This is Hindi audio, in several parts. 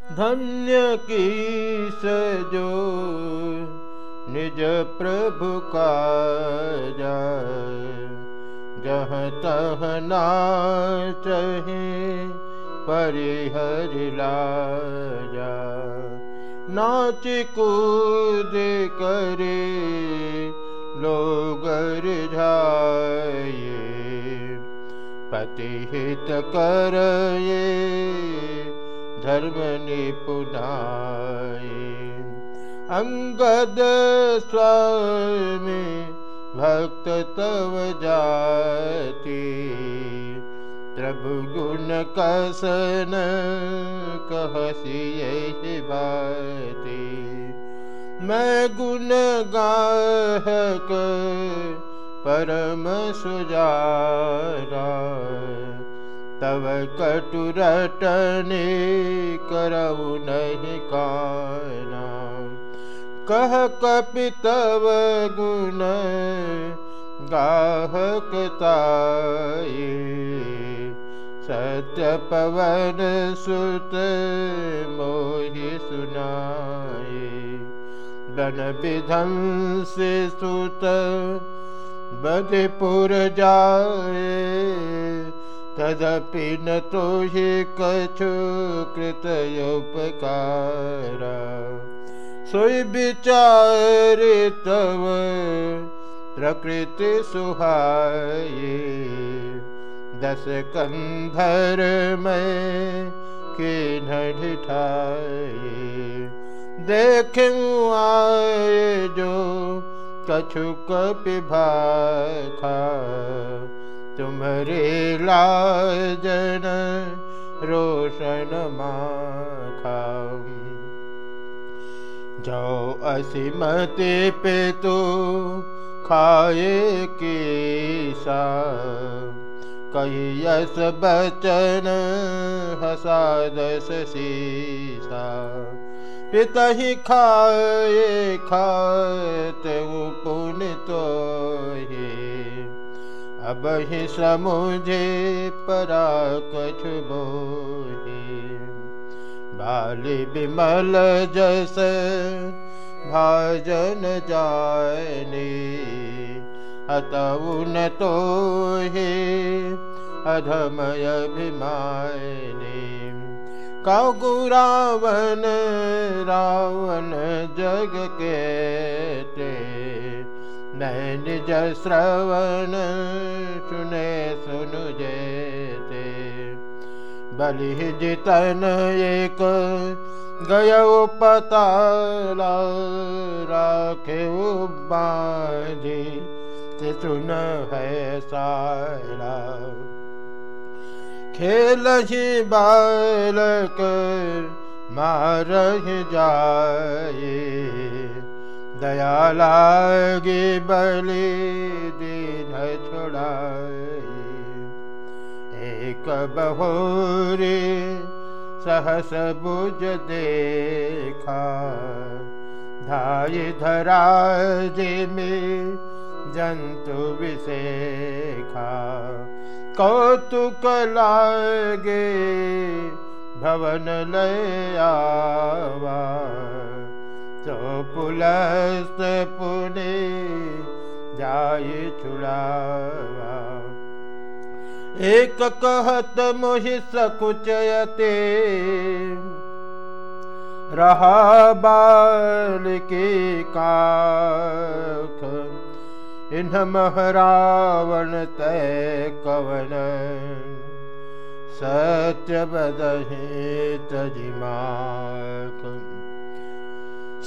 धन्य की सजो निज प्रभु का जह तह चहे परिहरिला नाच कूद करे लोगर झाये पतिहित कर धर्म निपुनाए अंगद स्वामी भक्त तव जाती। प्रभु गुण कसन कहसी बाती मैं गुण गाहक परम सुजारा तव कटुरटने करऊ नहीं काना। कह कपितव गुण गाहक ताये। सत्य पवन सुत मोहि सुनाए बन विधम से सुत बदपुर जाए तदपि न तो ही कछु कृतयोपकार सोई विचार तव प्रकृति सुहाये दस कंधर में के ढिठाए देखूँ आए जो कछु कपिभा तुम्हारे लाजन रोशन माखा जो असीमते पे तो खाए सा कही यस बचन हसादस सीसा। पिता ही खाए खाते पुन तो अब ही समुझे परा कछु बोहे बाली विमल जस भाजन जाने अतउ न हे अधमय अभिमाने कौ रावण रावण जग के ते निज श्रवण सुने सुनु जेते। बलि जितन एक गय पताला राखे बाजी सुन है सारा खेल ही बालक मार जाए। दया लागे बलि दिन छोड़ाए। एक बहोरे सहस बुझ देखा। धाय धराज में जंतु विषेखा कौतुक लागे, भवन लयावा तो छुड़ावा एक कहत मोहि सकुचयते रहा बाल के काख इन महरावण तय कवन। सत्य बदहे तजिमाक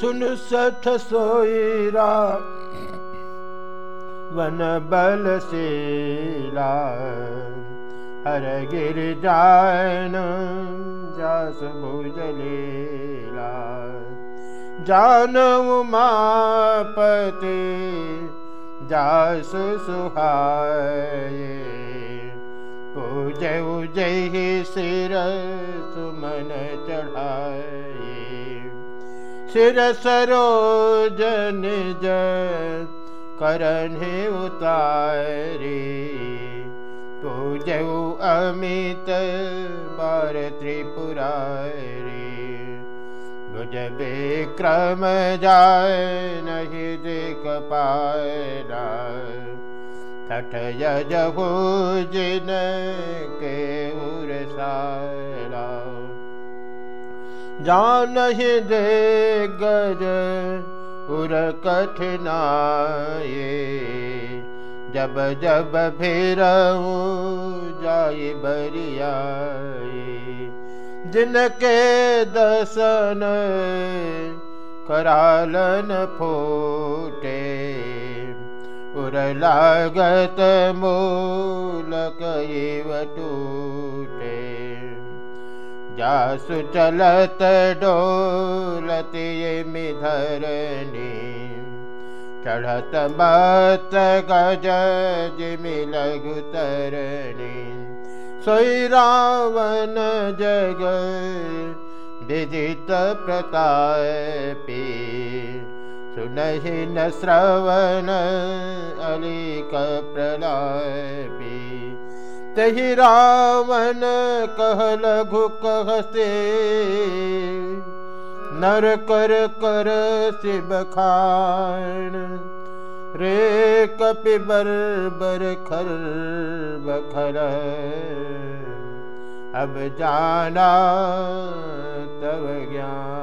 सुन सठ सोईरा वन बल सेला हर गिर जान जास भुजलेला जान उमापति जास सुहाए पूज जय सिर सुमन चढ़ाए सिर सरोज निज करन उतारे। पूजऊ अमित बार त्रिपुरारी। भुज विक्रम जाय नहीं देख पायरा ठठ यजहु जिन के उर सारा जान ही दे गज उर कठिनाए जब बरियाए जिनके दसन करालन फूटे उर लागत मूलक टूटे जासु चलत डोलत ये मिधरनी चढ़त मत गज जिमिल गुतरनी सोई रावण जग विदित प्रतापी। सुनहि न श्रवण अलिक प्रलापी तहि रावण कह लघु कहसे नर कर कर शिव खान रे कपि बर बर खर बखर। अब जाना तब ज्ञान।